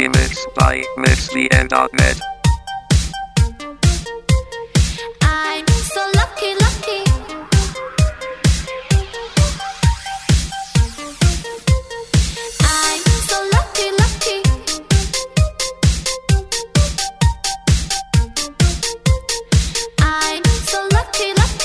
remix by MixVN.net. I'm so lucky, lucky. I'm so lucky, lucky. I'm so lucky, lucky.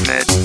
Muhammad.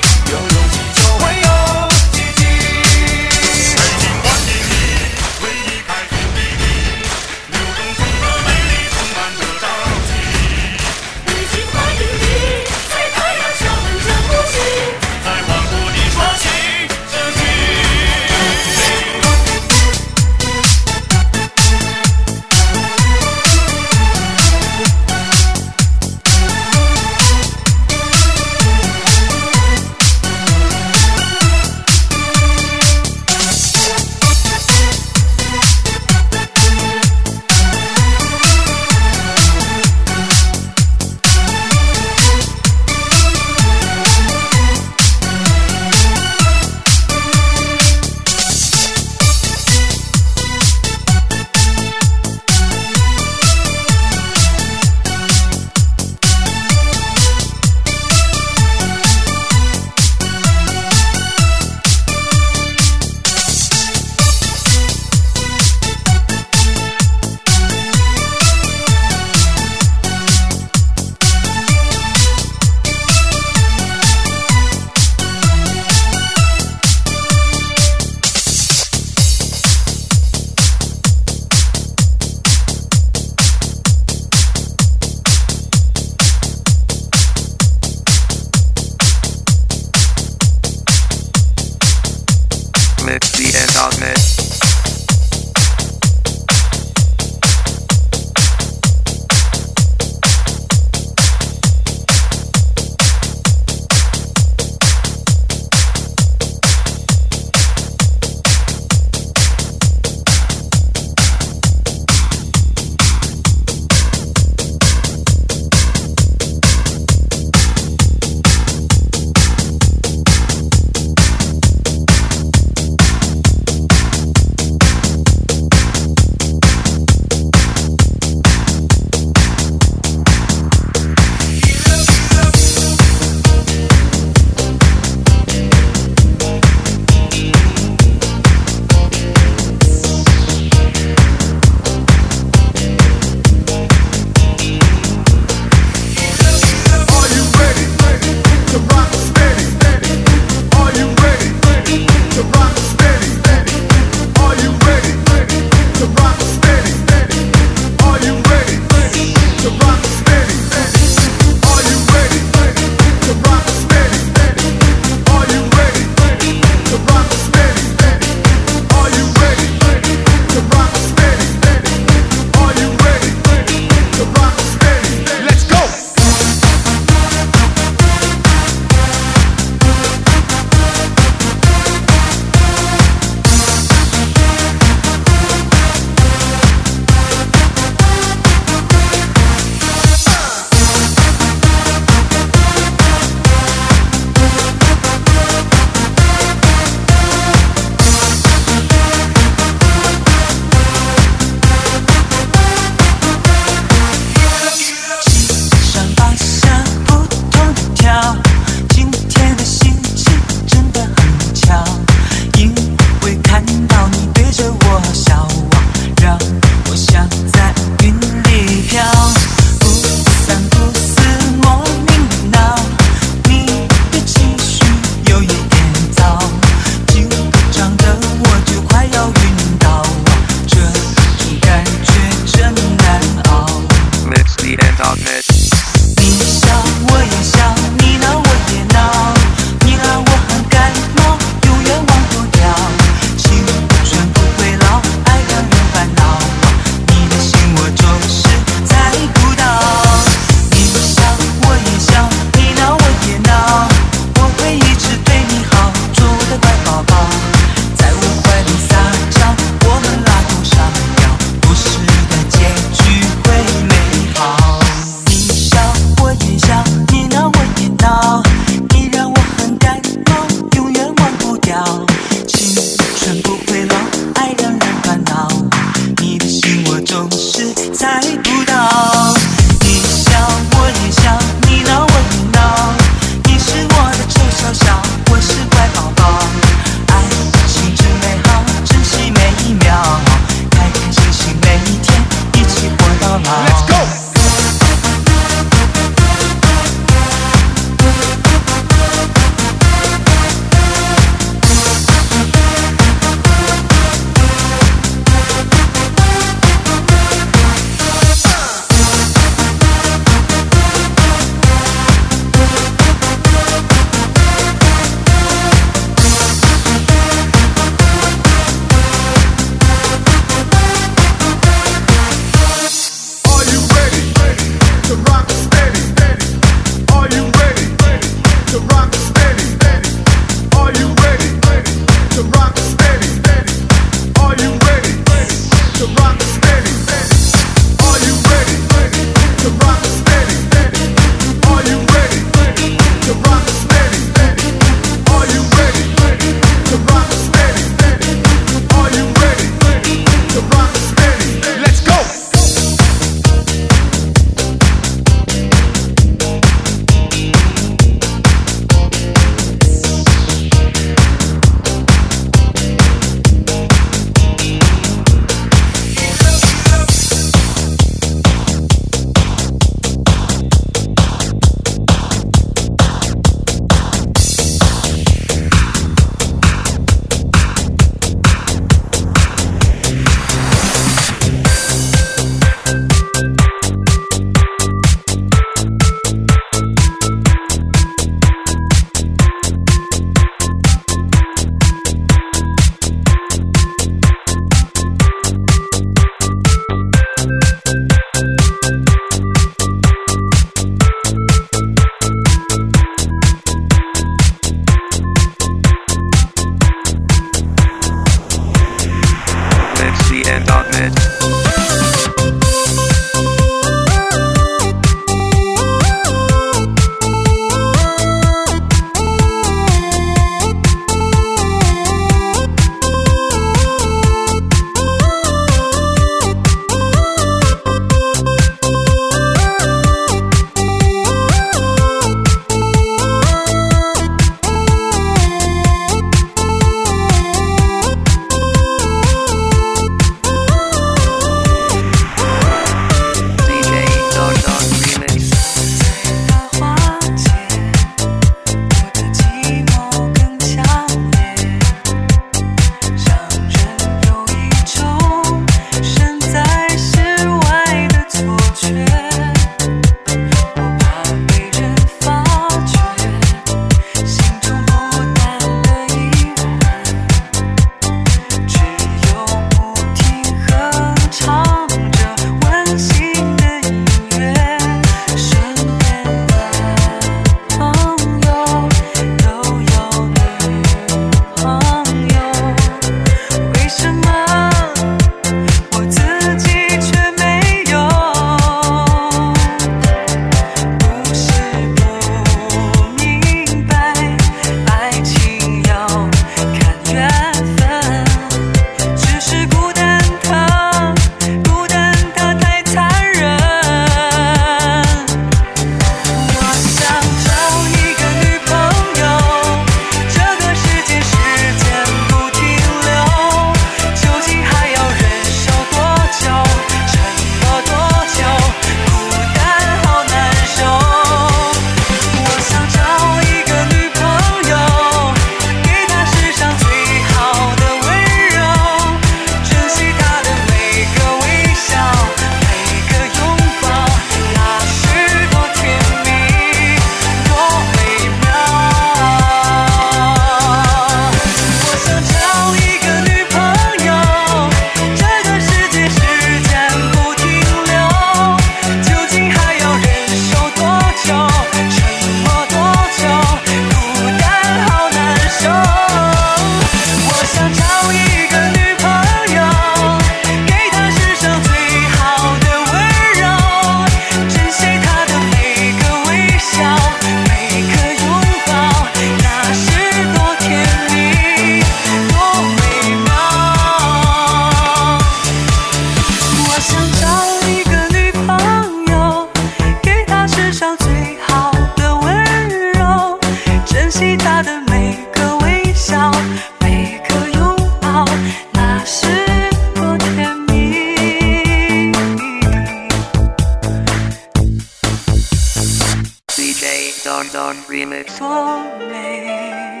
me.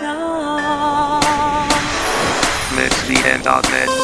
No. The end of.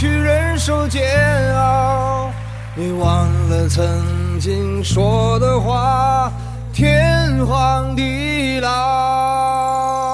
去忍受煎熬。你忘了曾经说的话天荒地老。